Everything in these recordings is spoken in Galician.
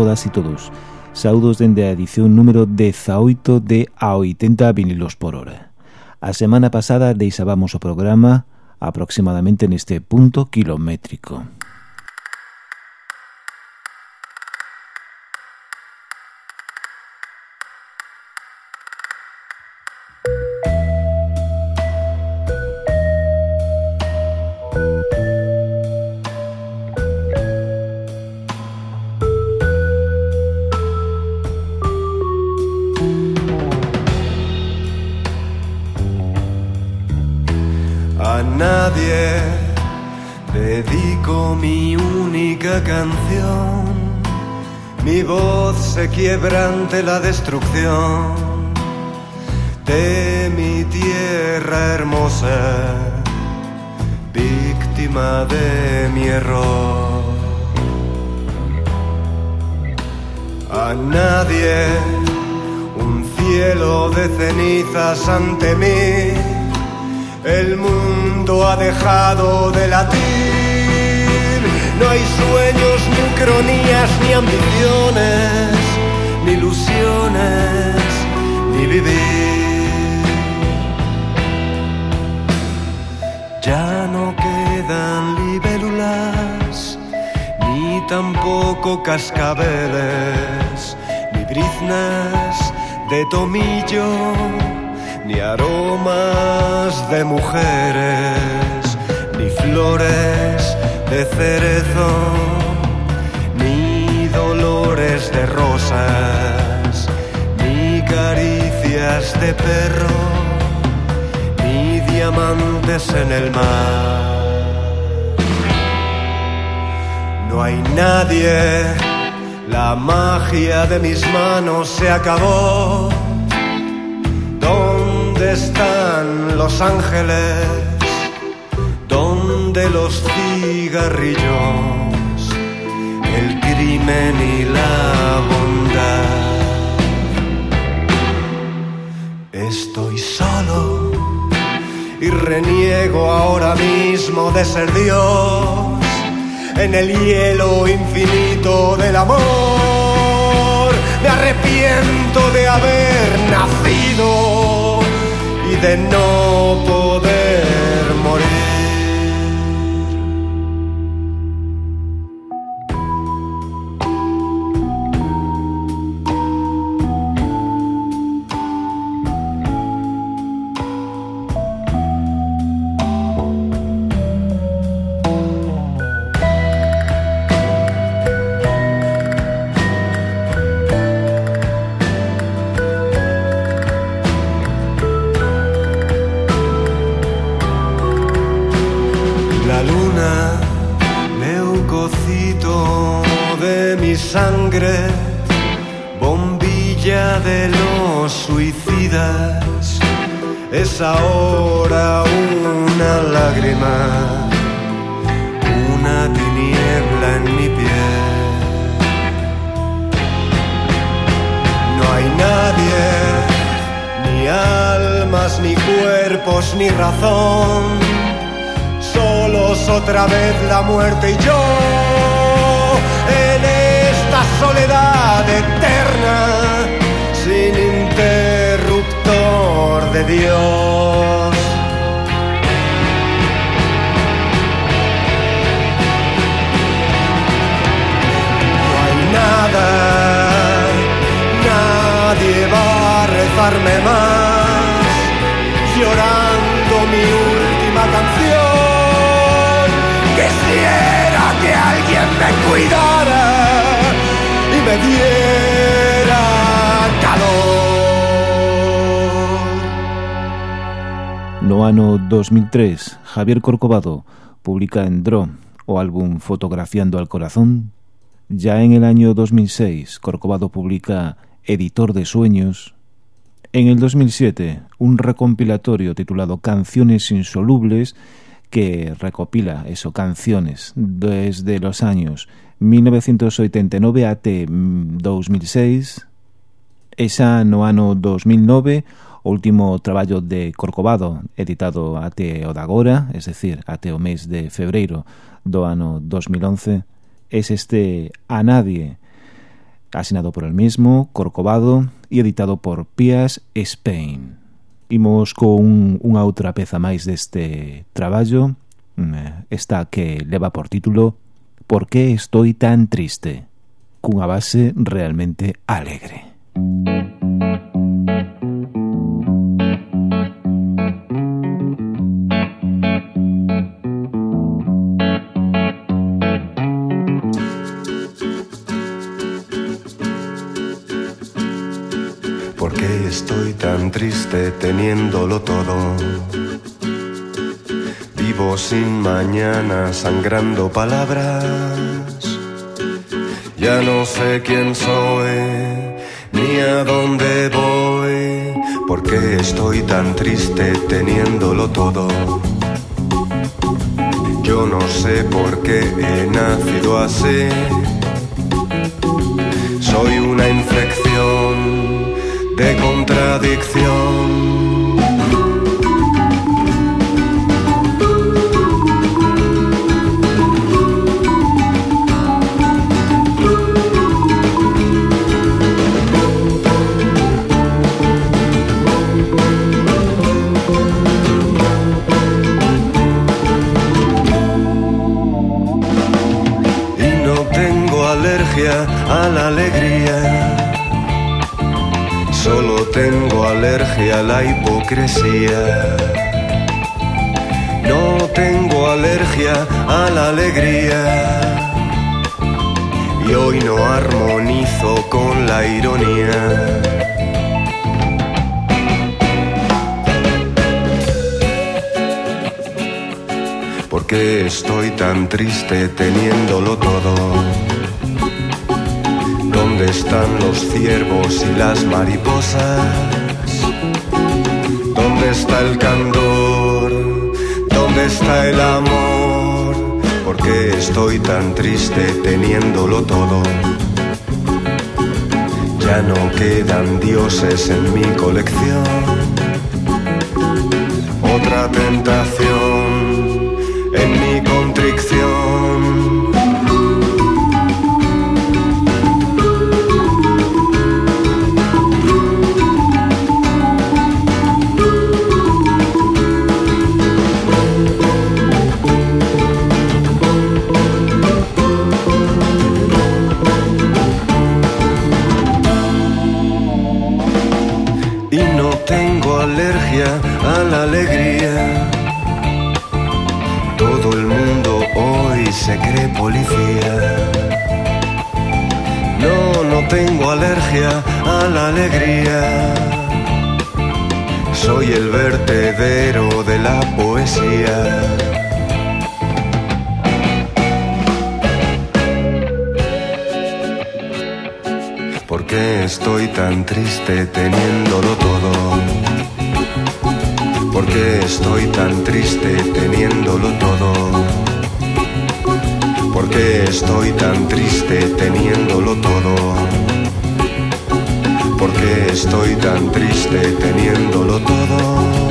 todas e todos. Saudos dende a edición número 18 de A 80 vinilos por hora. A semana pasada deixábamos o programa aproximadamente neste punto kilométrico. Se quiebra ante la destrucción de mi tierra hermosa, víctima de mi error. A nadie un cielo de cenizas ante mí, el mundo ha dejado de latir, no hay sueños, ni cronías, ni ambiciones ni ilusiones, ni vivir. Ya no quedan libélulas, ni tampoco cascabeles, ni briznas de tomillo, ni aromas de mujeres, ni flores de cerezo de rosas, ni caricias de perro, ni diamantes en el mar. No hay nadie, la magia de mis manos se acabó. ¿Dónde están los ángeles? ¿Dónde los cigarrillos? el crimen y la bondad. Estoy solo y reniego ahora mismo de ser Dios en el hielo infinito del amor. Me arrepiento de haber nacido de no poder ahora una lágrima, una tiniebla en mi piel. No hay nadie, ni almas, ni cuerpos, ni razón, solos otra vez la muerte y yo en esta soledad eterna, de Dios. nadie va a rezarme más, llorando mi última canción. Quisiera que alguien me cuidara y me diera No ano 2003, Javier Corcovado publica en Dro o álbum Fotografiando al Corazón Ya en el año 2006, Corcovado publica Editor de Sueños. En el 2007, un recompilatorio titulado Canciones Insolubles, que recopila eso, canciones desde los años 1989 a 2006. Esa no ano 2009, o último traballo de Corcovado editado até o de agora, es decir, até o mes de febreiro do ano 2011, es este A Nadie, asinado por el mismo, Corcovado e editado por Pias Spain. Imos con unha outra peza máis deste traballo, mm, esta que leva por título Por que estou tan triste? cunha base realmente alegre. Música estoy tan triste teniéndolo todo? Vivo sin mañana, sangrando palabras ya no sé quién soy, ni a dónde voy, porque estoy tan triste teniéndolo todo. Yo no sé por qué he nacido así. Soy una infección de contradicción hipocresía. No tengo alergia a la alegría. Y hoy no armonizo con la ironía. ¿Por qué estoy tan triste teniéndolo todo? ¿Dónde están los ciervos y las mariposas? ¿Dónde está el candor? ¿Dónde está el amor? ¿Por qué estoy tan triste teniéndolo todo? Ya no quedan dioses en mi colección. Otra tentación se cree policía. No, no tengo alergia a la alegría. Soy el vertedero de la poesía. ¿Por qué estoy tan triste teniéndolo todo? ¿Por qué estoy tan triste teniéndolo todo? ¿Por qué estoy tan triste teniéndolo todo? ¿Por qué estoy tan triste teniéndolo todo?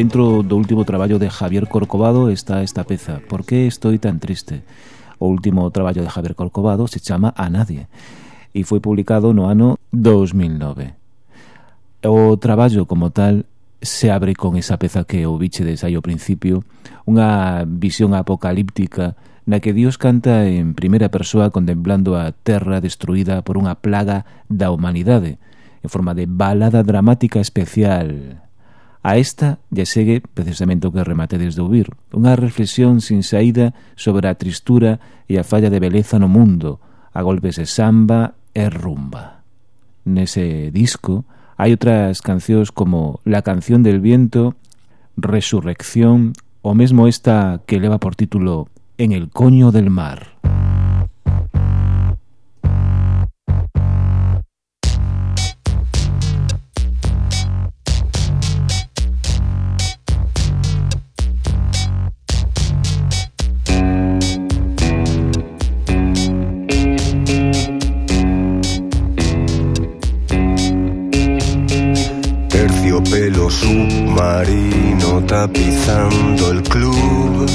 dentro do último traballo de Javier Corcovado está esta peza, Por que estou tan triste? O último traballo de Javier Corcovado se chama A Nadie e foi publicado no ano 2009. O traballo como tal se abre con esa peza que o biche desai ao principio, unha visión apocalíptica na que Dios canta en primeira persoa contemplando a terra destruída por unha plaga da humanidade, en forma de balada dramática especial A esta lle segue precisamente o que remate desde ouvir, unha reflexión sin saída sobre a tristura e a falla de beleza no mundo, a golpes de samba e rumba. Nese disco hai outras cancións como La canción del viento, Resurrección, o mesmo esta que leva por título En el coño del mar. Submarino tapizando el club.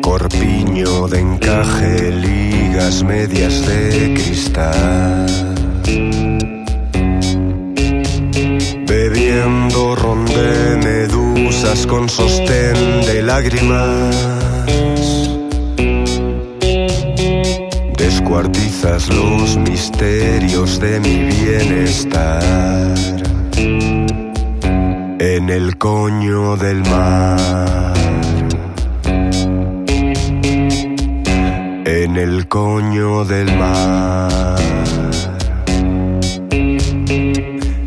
Corpiño de encaje, ligas medias de cristal. Bebiendo ron de medusas con sostén de lágrimas descuartizas los misterios de mi bienestar en el coño del mar. En el coño del mar.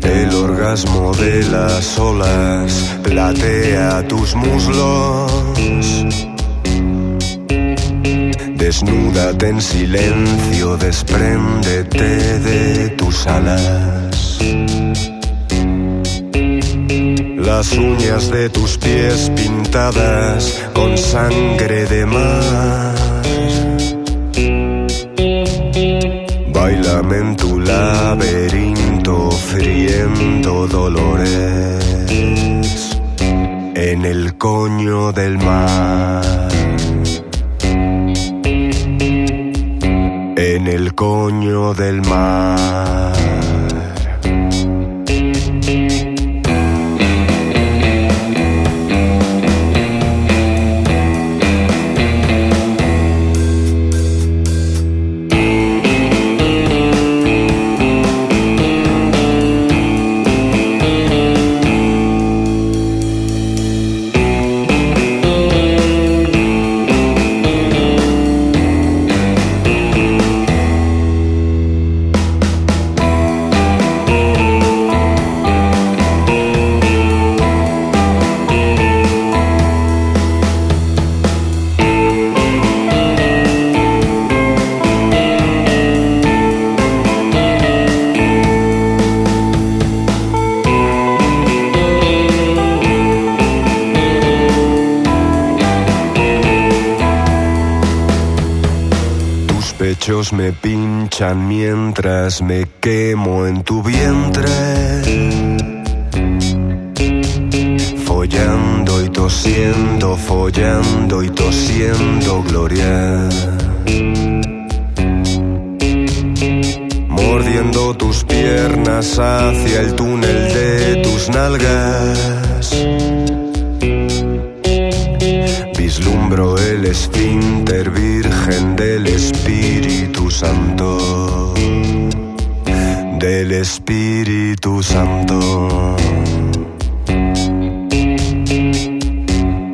El orgasmo de las olas platea tus muslos Desnúdate en silencio, despréndete de tus alas. Las uñas de tus pies pintadas con sangre de mar. Bailame en tu laberinto, friendo dolores en el coño del mar. en el coño del mar. Me pinchan mientras me quemo en tu vientre. Follando y tosiendo, follando y tosiendo, Gloria. Mordiendo tus piernas hacia el túnel de tus nalgas vislumbro el esfínter virgen del Espíritu Santo.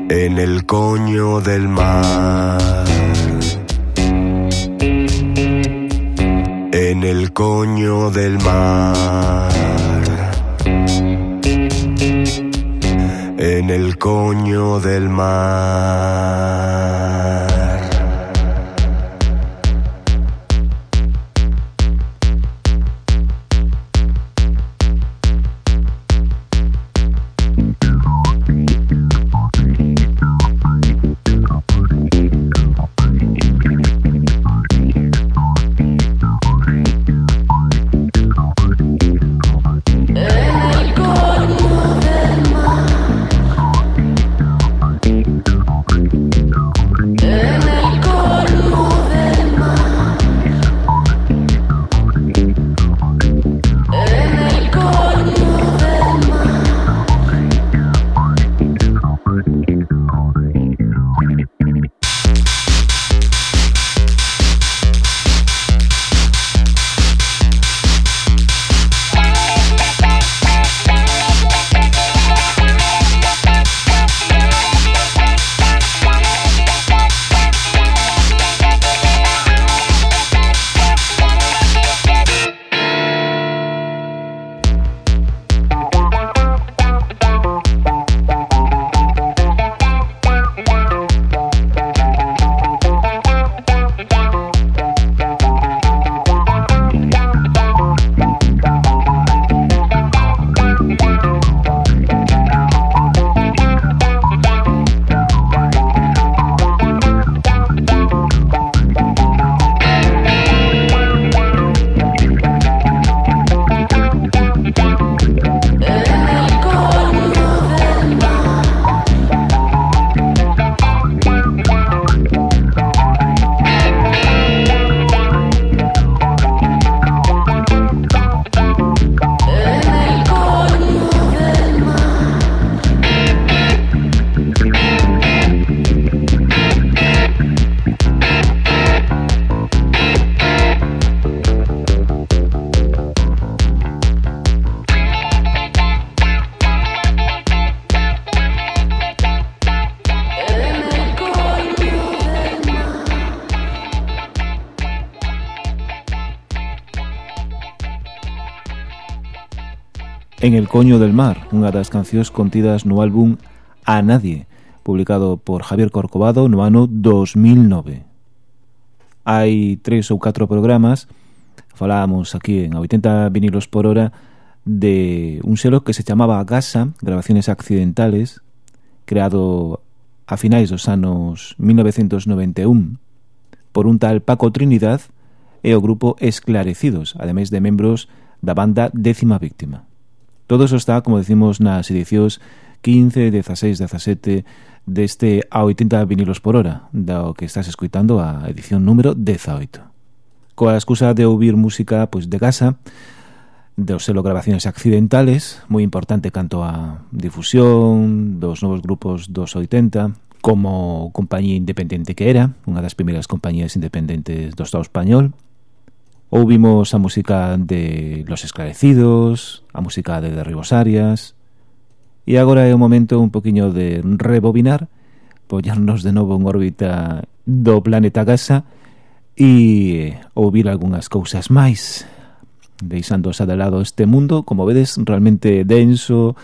En el coño del mar. En el coño del mar. en el coño del mar. El Coño del Mar, unha das cancións contidas no álbum A Nadie, publicado por Javier Corcovado no ano 2009. Hai tres ou catro programas, falábamos aquí en 80 vinilos por hora, de un selo que se chamaba Gasa, Grabaciones Accidentales, creado a finais dos anos 1991 por un tal Paco Trinidad e o grupo Esclarecidos, ademais de membros da banda Décima Víctima. Todo eso está, como decimos, nas edicións 15, 16, 17 deste a 80 vinilos por hora, dado que estás escuitando a edición número 18. Coa excusa de ouvir música pois de casa, dos selo grabacións accidentales, moi importante canto a difusión dos novos grupos dos 80, como compañía independente que era, unha das primeiras compañías independentes do Estado español, Ouvimos a música de Los Esclarecidos, a música de Derribos Arias, e agora é o momento un poquinho de rebobinar, pollarnos de novo en órbita do planeta Gaza e eh, ouvir algunhas cousas máis, deixando de lado este mundo, como vedes, realmente denso,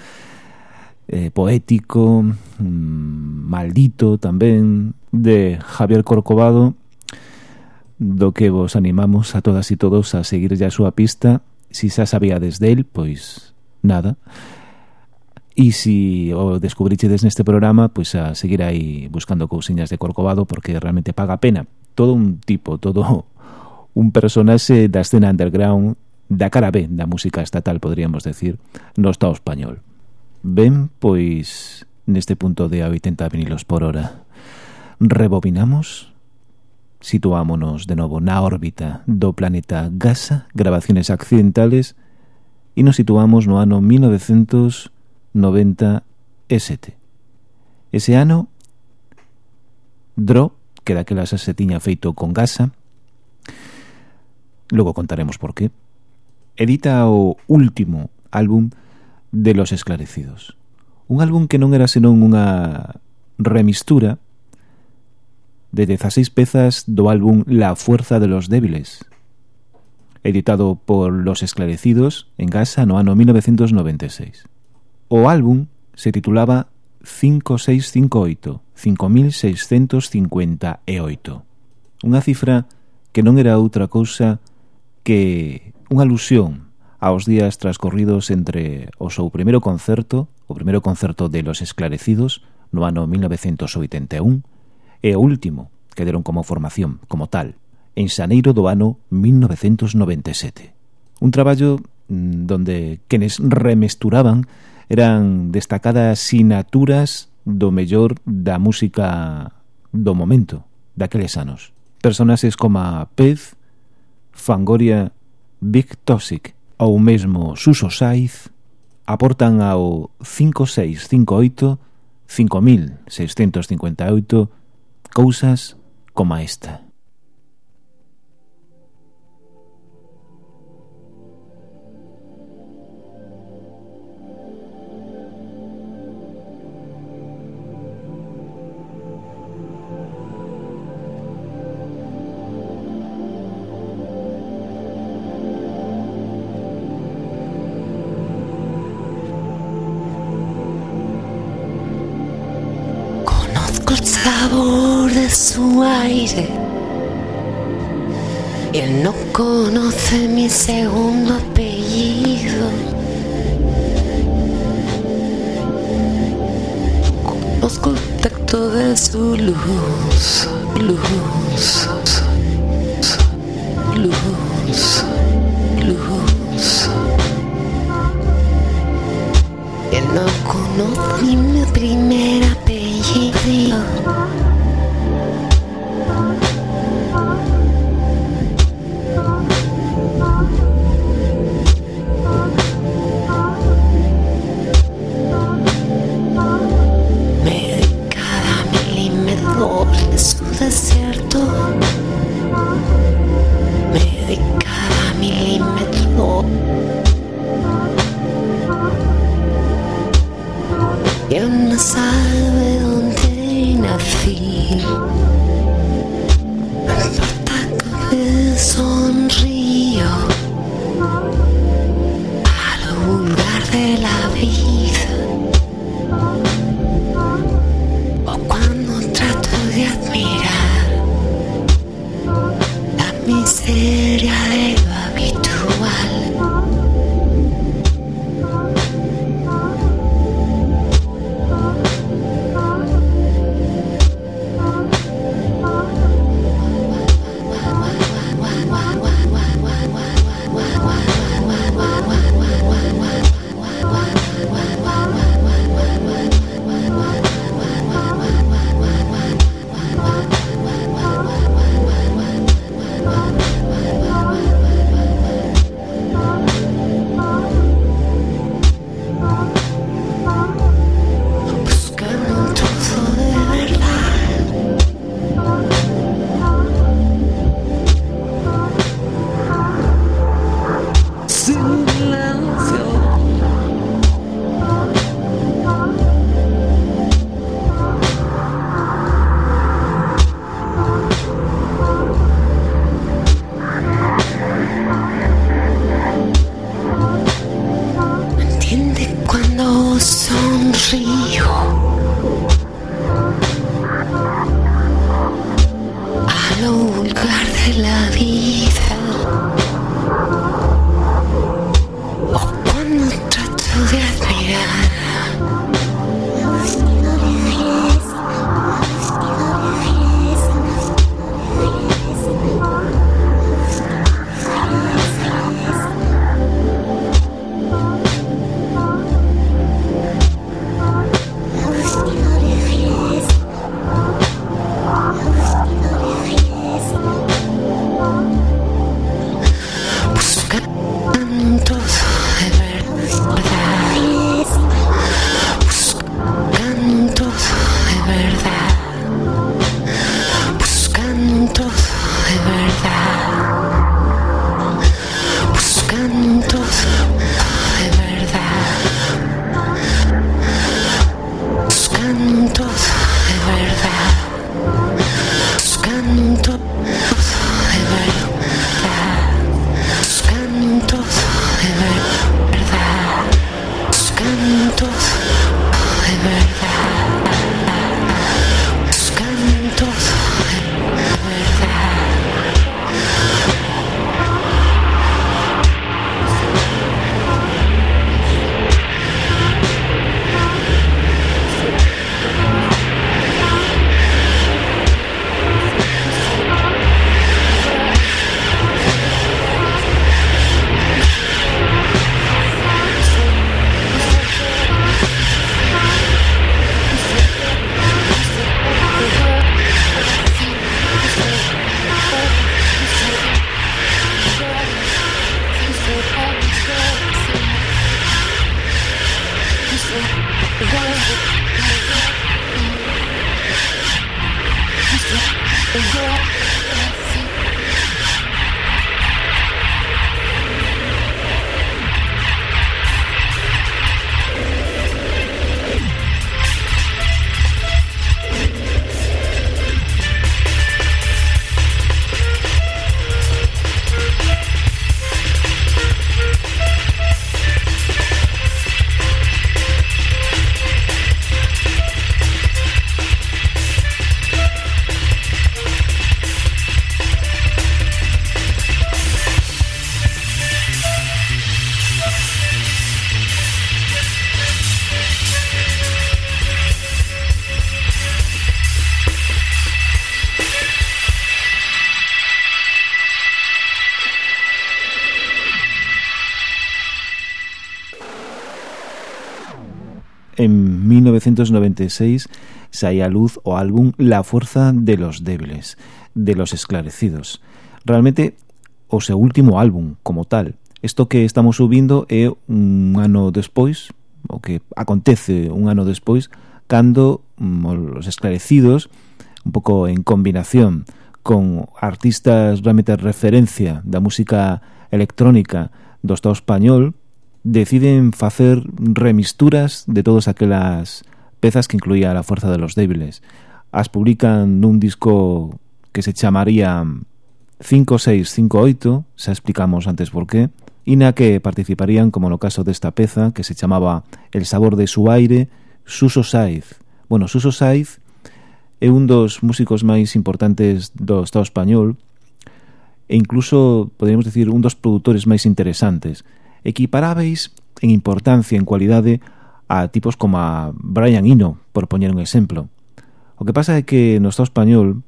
eh, poético, mmm, maldito tamén, de Javier Corcovado, do que vos animamos a todas e todos a seguir a súa pista. Si xa sabíades del, pois nada. E si o descubrichedes neste programa, pois a seguir aí buscando cousiñas de Corcovado porque realmente paga pena. Todo un tipo, todo un personaxe da escena underground da cara B da música estatal, podríamos decir, no Estado español. Ben, pois, neste punto de a 80 vinilos por hora. Rebobinamos Situámonos de novo na órbita do planeta Gaza, grabaciones accidentales, e nos situamos no ano 1997. Ese ano, Dro, que daquela xa se tiña feito con Gaza, logo contaremos por qué, edita o último álbum de Los Esclarecidos. Un álbum que non era senón unha remistura de 16 pezas do álbum La Fuerza de los Débiles, editado por Los Esclarecidos en Gaza no ano 1996. O álbum se titulaba 5658, 5658, unha cifra que non era outra cousa que unha alusión aos días transcorridos entre o seu primeiro concerto, o primeiro concerto de Los Esclarecidos, no ano 1981, e o último que deron como formación, como tal, en xaneiro do ano 1997. Un traballo mm, donde quenes remesturaban eran destacadas sinaturas do mellor da música do momento daqueles anos. Personaxes como Pez, Fangoria, Big Toxic ou mesmo Suso Saiz aportan ao 5658 5658 cousas como esta. Segundo apellido. Conozco el de su luz, luz, 1996 saía a luz o álbum La Fuerza de los Débiles, de los Esclarecidos. Realmente, o seu último álbum como tal. Isto que estamos subindo é un ano despois, o que acontece un ano despois, cando mm, os esclarecidos, un pouco en combinación con artistas realmente referencia da música electrónica do Estado español, deciden facer remisturas de todas aquelas pezas que incluía a Fuerza de los Débiles. As publican nun disco que se chamaría 5658, xa explicamos antes por qué, e na que participarían, como no caso desta peza, que se chamaba El sabor de su aire, Suso Saiz. Bueno, Suso Saiz é un dos músicos máis importantes do Estado español e incluso, poderíamos decir, un dos produtores máis interesantes. Equiparáveis en importancia, en cualidade, a tipos como a Brian Eno, por poñer un exemplo. O que pasa é que no Estado español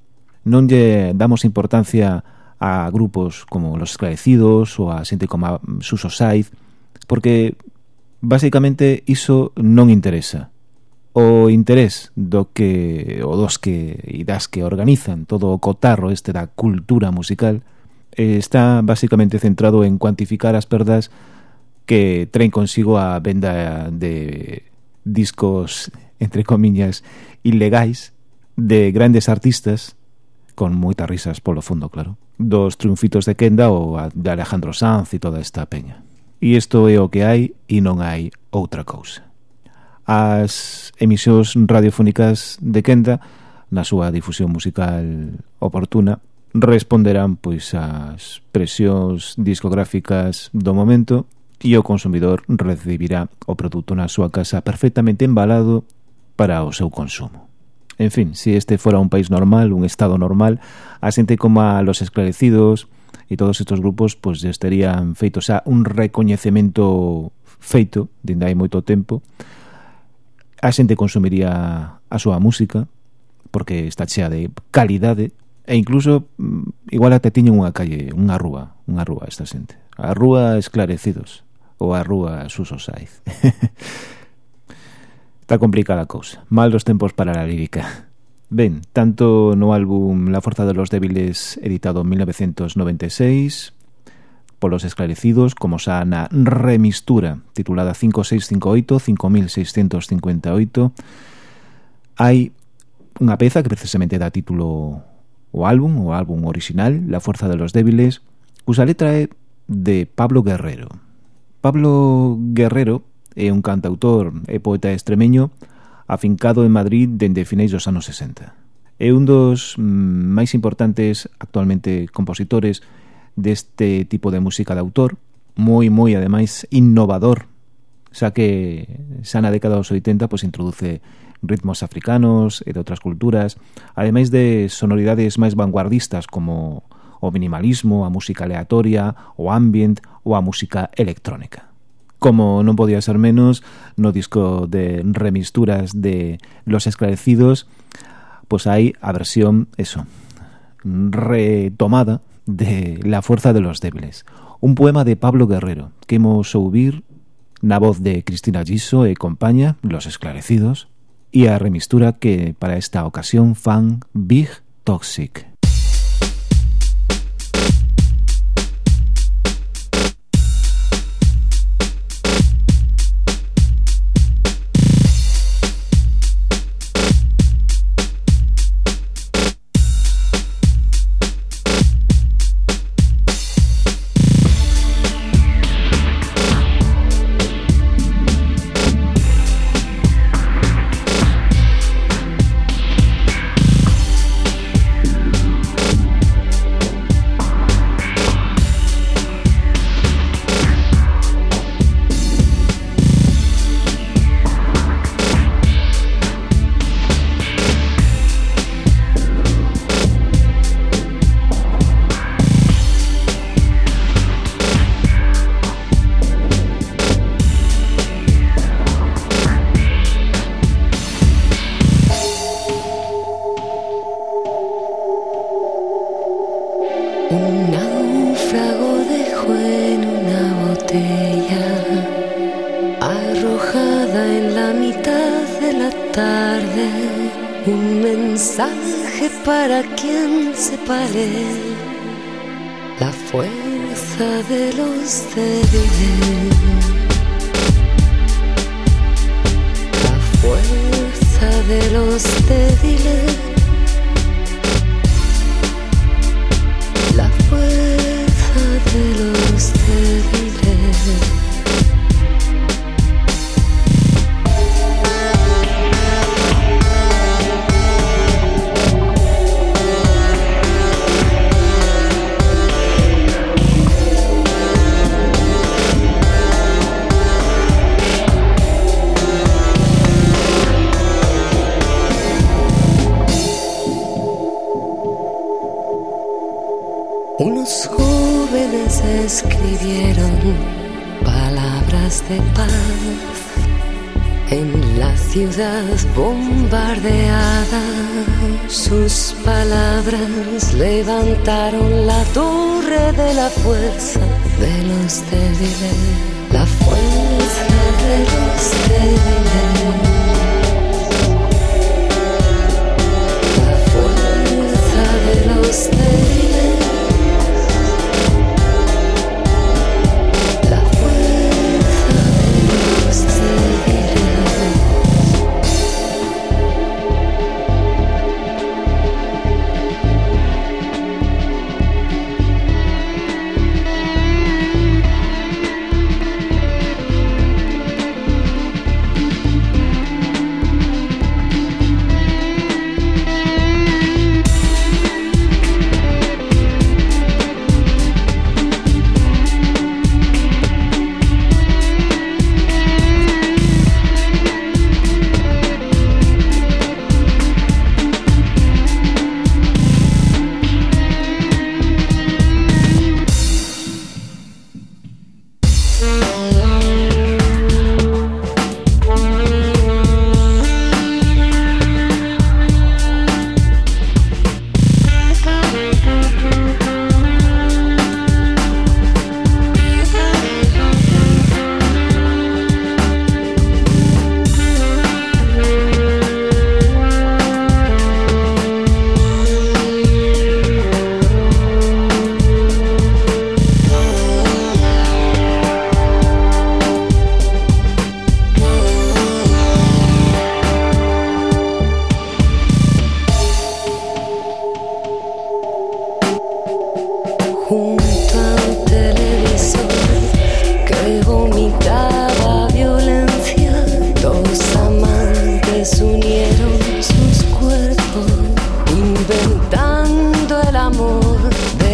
non lle damos importancia a grupos como Los Esclarecidos ou a xente como a Suso Saiz, porque basicamente iso non interesa. O interés do que o dos que e das que organizan todo o cotarro este da cultura musical eh, está basicamente centrado en cuantificar as perdas que traen consigo a venda de discos, entre comiñas, ilegais de grandes artistas con moitas risas polo fondo, claro. Dos triunfitos de Kenda ou de Alejandro Sanz e toda esta peña. E isto é o que hai e non hai outra cousa. As emisións radiofónicas de Kenda na súa difusión musical oportuna responderán pois ás presións discográficas do momento e o consumidor recibirá o produto na súa casa perfectamente embalado para o seu consumo. En fin, se si este fora un país normal, un estado normal, a xente como a los esclarecidos e todos estes grupos pues, estarían feitos xa un recoñecemento feito dende hai moito tempo. A xente consumiría a súa música porque está chea de calidade e incluso mm, igual até tiñen unha calle, unha rúa, unha rúa esta xente. A rúa esclarecidos ou a rúa Suso Saiz. Está complicada a cousa. Mal dos tempos para a lírica. Ben, tanto no álbum La Forza de los Débiles editado en 1996 polos esclarecidos como xa na remistura titulada 5658-5658 hai unha peza que precisamente dá título o álbum, o álbum original La Fuerza de los Débiles cusa letra é de Pablo Guerrero Pablo Guerrero é un cantautor e poeta extremeño afincado en Madrid dende finais dos anos 60. É un dos mm, máis importantes actualmente compositores deste tipo de música de autor, moi, moi, ademais, innovador, xa que xa na década dos 80 pois introduce ritmos africanos e de outras culturas, ademais de sonoridades máis vanguardistas como o minimalismo, a música aleatoria, o ambient ou a música electrónica. Como non podía ser menos, no disco de remisturas de Los Esclarecidos, pois pues hai a versión, eso, retomada de La Fuerza de los Débiles, un poema de Pablo Guerrero que hemos ouvir na voz de Cristina Giso e compañía Los Esclarecidos, e a remistura que para esta ocasión fan Big Toxic. la fuerza de los débiles.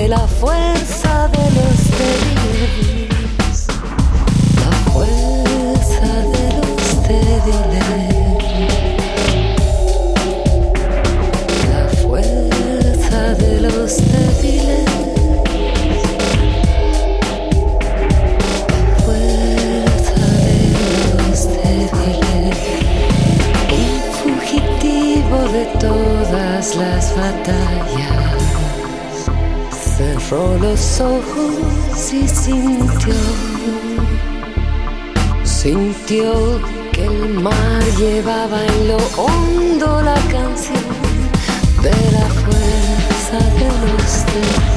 de la fuerza de los débiles. cerró los ojos y sintió, sintió que el mar llevaba en lo hondo la canción de la fuerza de los dedos.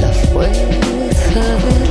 La fuerza de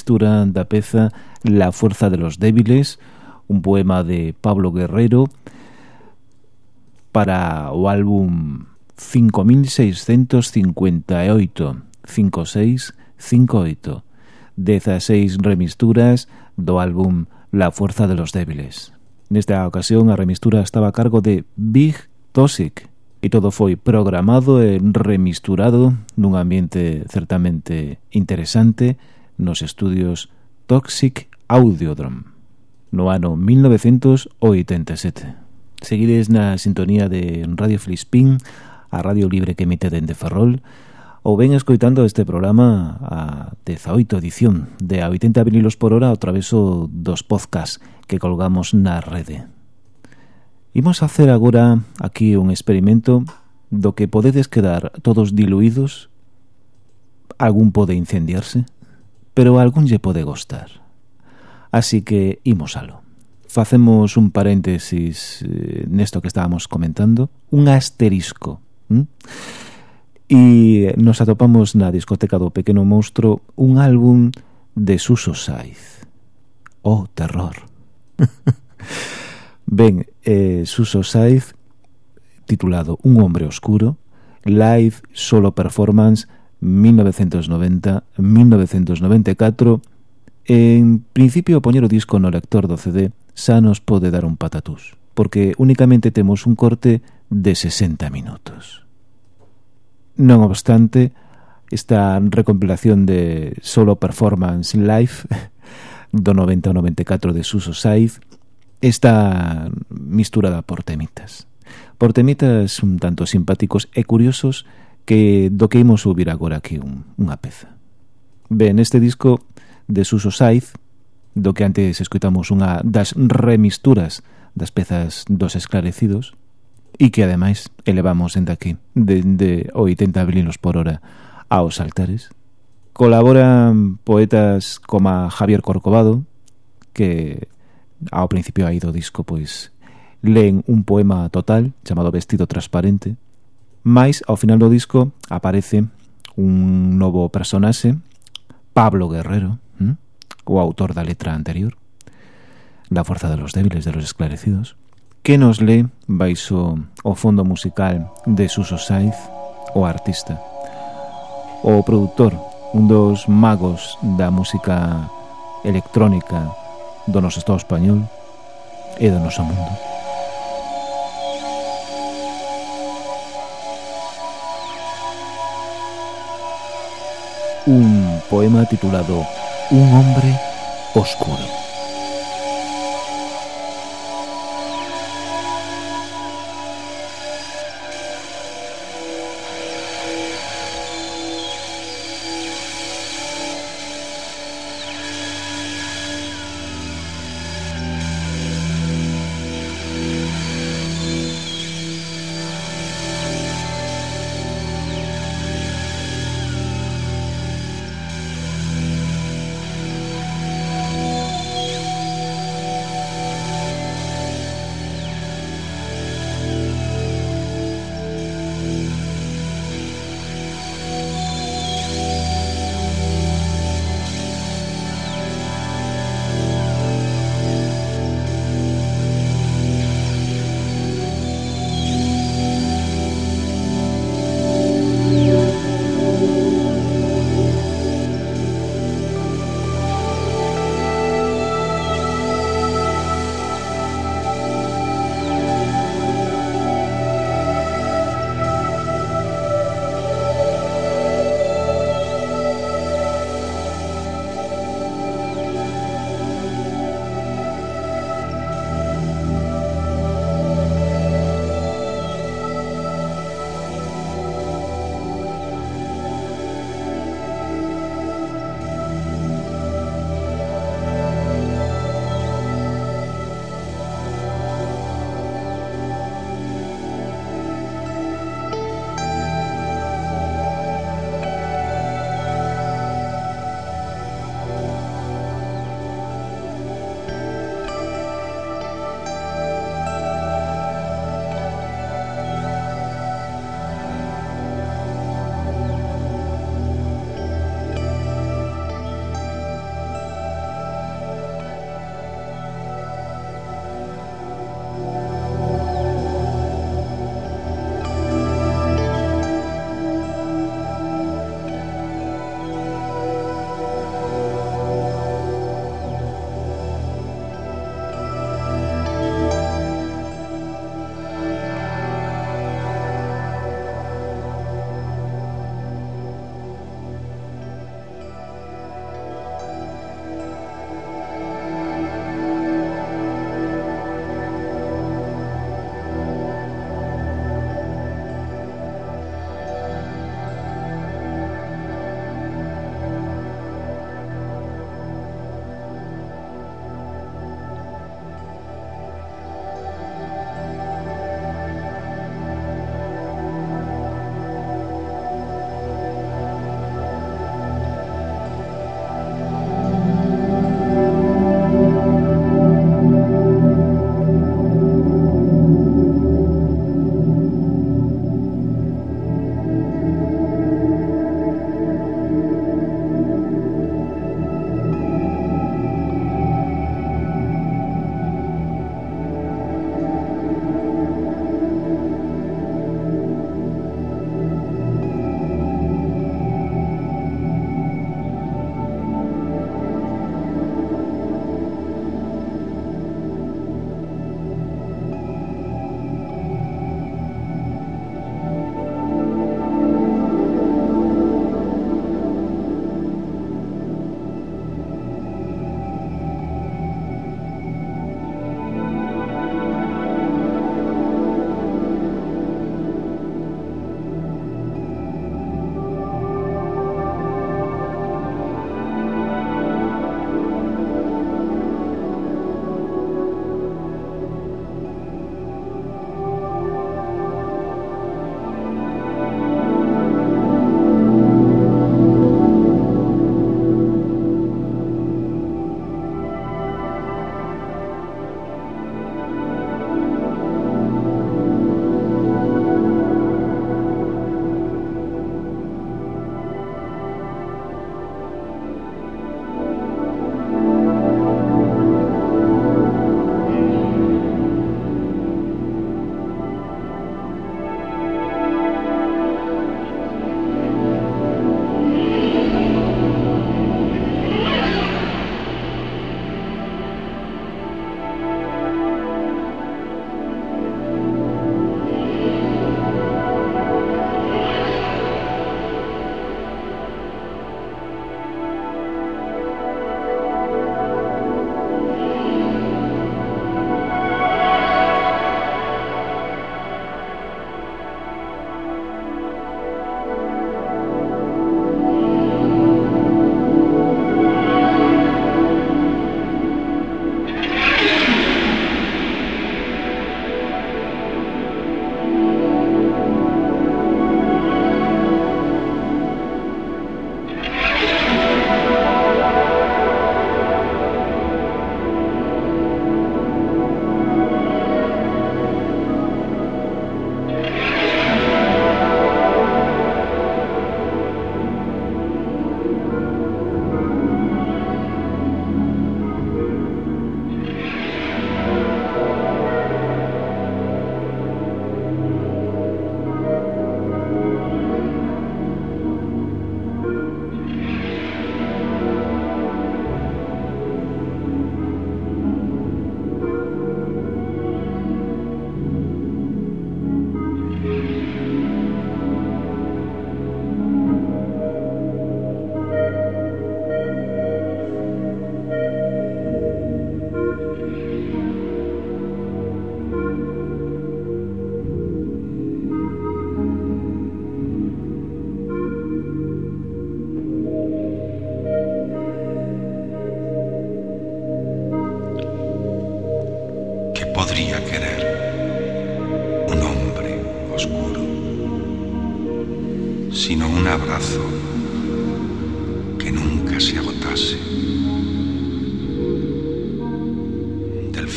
tristura da peza La fuerza de los débiles, un poema de Pablo Guerrero para o álbum 5658, 5658, 16 remisturas do álbum La Fuerza de los Débiles. Nesta ocasión a remistura estaba a cargo de Big Toxic e todo foi programado e remisturado nun ambiente certamente interesante nos estudios Toxic Audiodrome no ano 1987. Seguides na sintonía de Radio Flispín, a Radio Libre que emite dende Ferrol, ou ven escoitando este programa a 18 edición de a 80 vinilos por hora ao traveso dos podcast que colgamos na rede. Imos a hacer agora aquí un experimento do que podedes quedar todos diluídos, algún pode incendiarse, pero algún lle pode gostar. Así que imos alo. Facemos un paréntesis eh, nesto que estábamos comentando, un asterisco. Hm? ¿Mm? E nos atopamos na discoteca do Pequeno Monstro un álbum de Suso Saiz. Oh, terror. ben, eh, Suso Saiz, titulado Un hombre oscuro, live solo performance 1990, 1994 en principio poñer o disco no lector do CD xa nos pode dar un patatús porque únicamente temos un corte de 60 minutos. Non obstante, esta recompilación de Solo Performance Live do 90 ao 94 de Suso Saiz está misturada por temitas. Por temitas un tanto simpáticos e curiosos que do que imos ouvir agora aquí un, unha peza. Ben, este disco de Suso Saiz, do que antes escoitamos unha das remisturas das pezas dos esclarecidos, e que ademais elevamos en aquí dende de 80 bilinos por hora aos altares. Colaboran poetas como Javier Corcovado, que ao principio aí do disco pois leen un poema total chamado Vestido Transparente, Mais ao final do disco aparece un novo personaxe, Pablo Guerrero, ¿m? o autor da letra anterior, La forza de los débiles, de los esclarecidos, que nos lê baixo o fondo musical de Suso Saiz, o artista, o produtor, un dos magos da música electrónica do noso Estado español e do noso mundo. Un poema titulado Un hombre oscuro.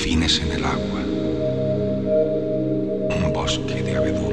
infine se nell'acqua un bosco di avedure.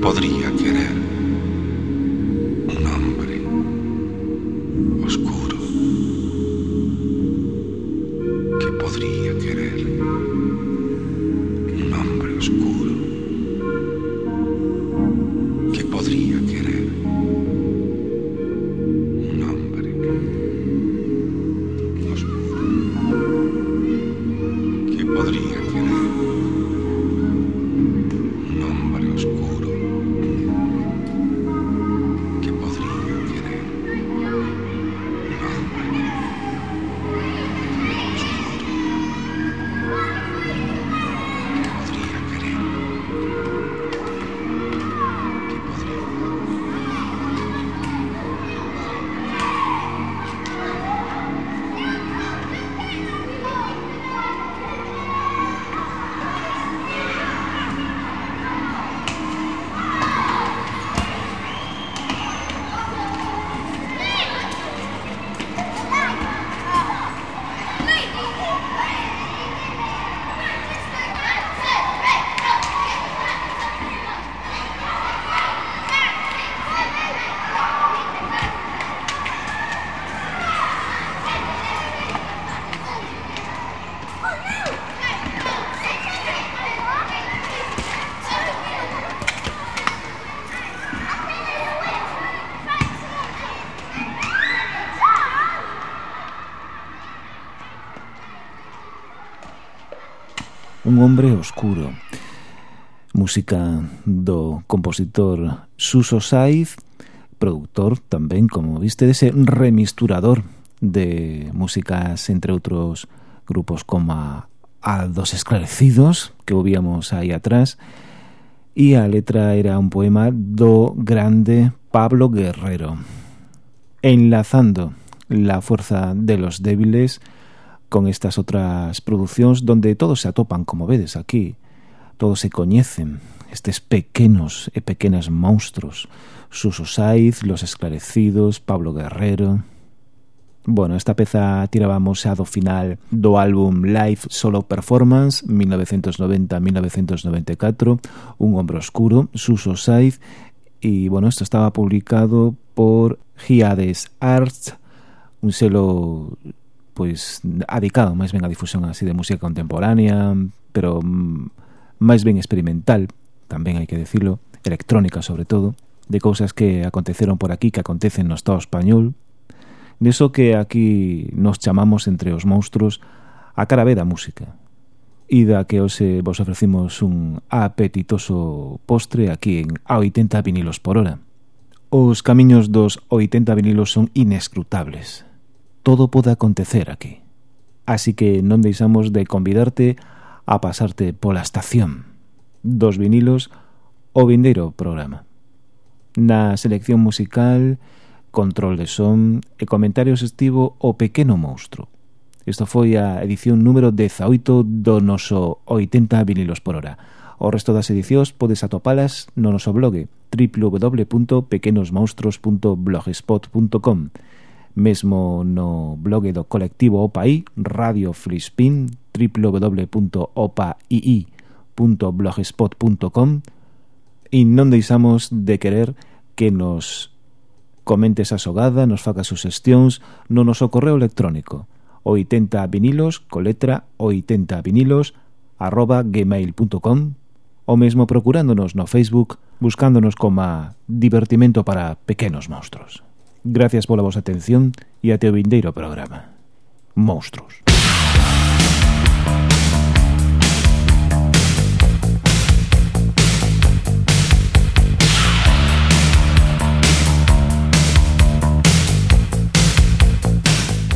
Podría querer Hombre oscuro. Música do compositor Suso Saiz, productor tamén, como viste, dese remisturador de músicas, entre outros grupos como a dos esclarecidos, que ouvíamos aí atrás, e a letra era un poema do grande Pablo Guerrero. Enlazando la fuerza de los débiles con estas outras producións donde todos se atopan, como vedes aquí, todos se coñecen, estes pequenos e pequenas monstruos, Suso Saiz, Los Esclarecidos, Pablo Guerrero... Bueno, esta peza tirábamos a do final do álbum Live Solo Performance 1990-1994, Un Hombro Oscuro, Suso Saiz, e, bueno, isto estaba publicado por Giades Arts, un selo pois adicado máis ben a difusión así de música contemporánea, pero mm, máis ben experimental, tamén hai que decirlo, electrónica sobre todo, de cousas que aconteceron por aquí, que acontecen no Estado español, neso que aquí nos chamamos entre os monstruos a cara B da música, e da que hoxe vos ofrecimos un apetitoso postre aquí en a 80 vinilos por hora. Os camiños dos 80 vinilos son inescrutables todo pode acontecer aquí. Así que non deixamos de convidarte a pasarte pola estación dos vinilos o vindeiro programa. Na selección musical, control de son e comentarios estivo o pequeno monstro. Isto foi a edición número 18 do noso 80 vinilos por hora. O resto das edicións podes atopalas no noso blog www.pequenosmonstros.blogspot.com mesmo no blog do colectivo OPAI, Radio Frispin, www.opaii.blogspot.com e non deixamos de querer que nos comentes a xogada, nos faca sugestións no noso correo electrónico 80 vinilos, co letra 80 vinilos, arroba gmail.com ou mesmo procurándonos no Facebook buscándonos como Divertimento para Pequenos monstruos. Gracias pola vosa atención e até o vindeiro programa. Monstruos.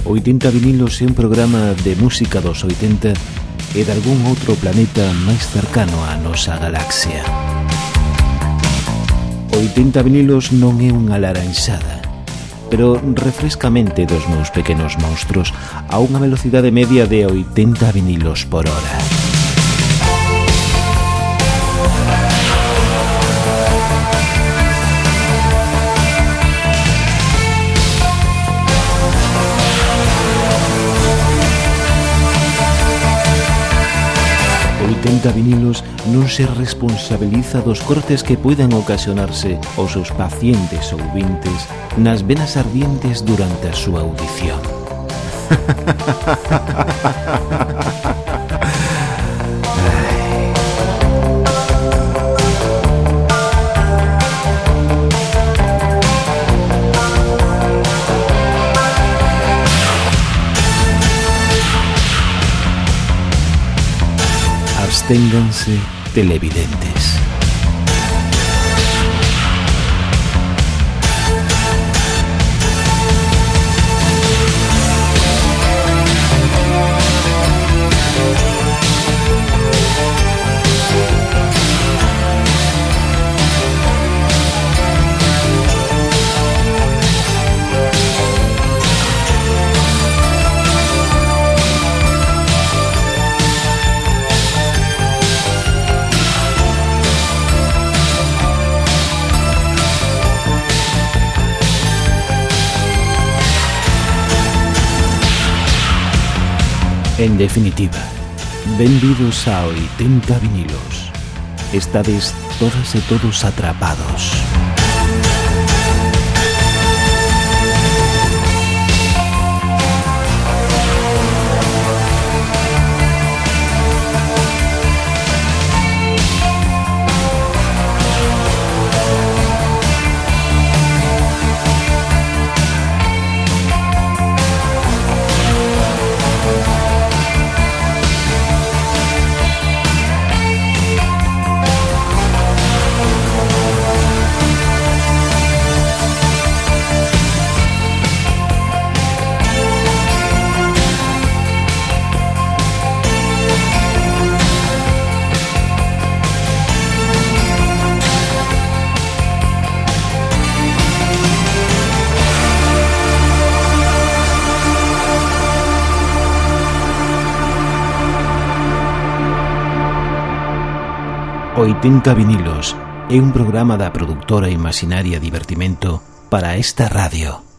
Oitenta vinilos é un programa de música dos 80 e de algún outro planeta máis cercano á nosa galaxia. Oitenta vinilos non é unha laranxada, pero refrescamente dos meus pequenos monstruos a unha velocidade media de 80 vinilos por hora. 70 vinilos non se responsabiliza dos cortes que poidan ocasionarse aos seus pacientes ou vintes nas venas ardientes durante a súa audición. absténganse televidentes. Definitiva, benvidos a 80 vinilos. Estades todas e todos atrapados. 80 vinilos é un programa da productora Imaginaria Divertimento para esta radio.